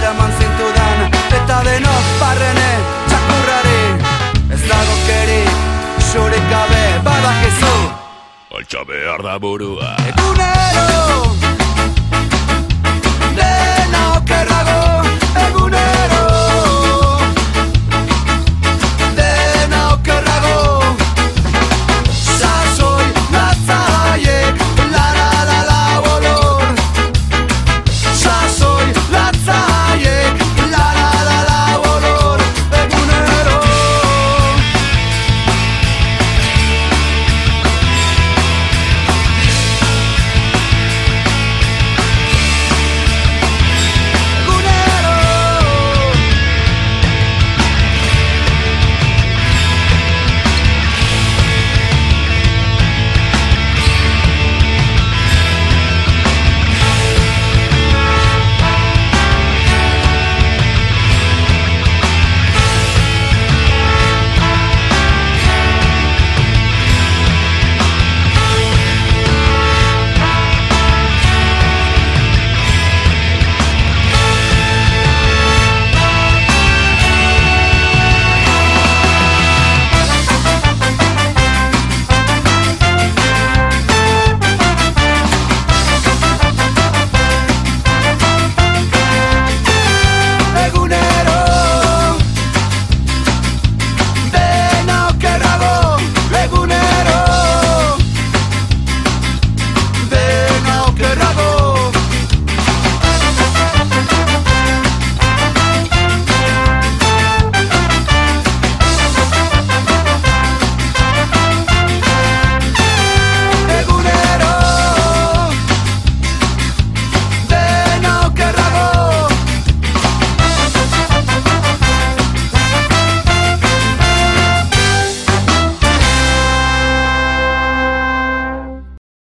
zera eman zintudan Eta denok barrene txakurrari. Ez dago keri zurik gabe badakizu. Altxa behar da burua. Egunero!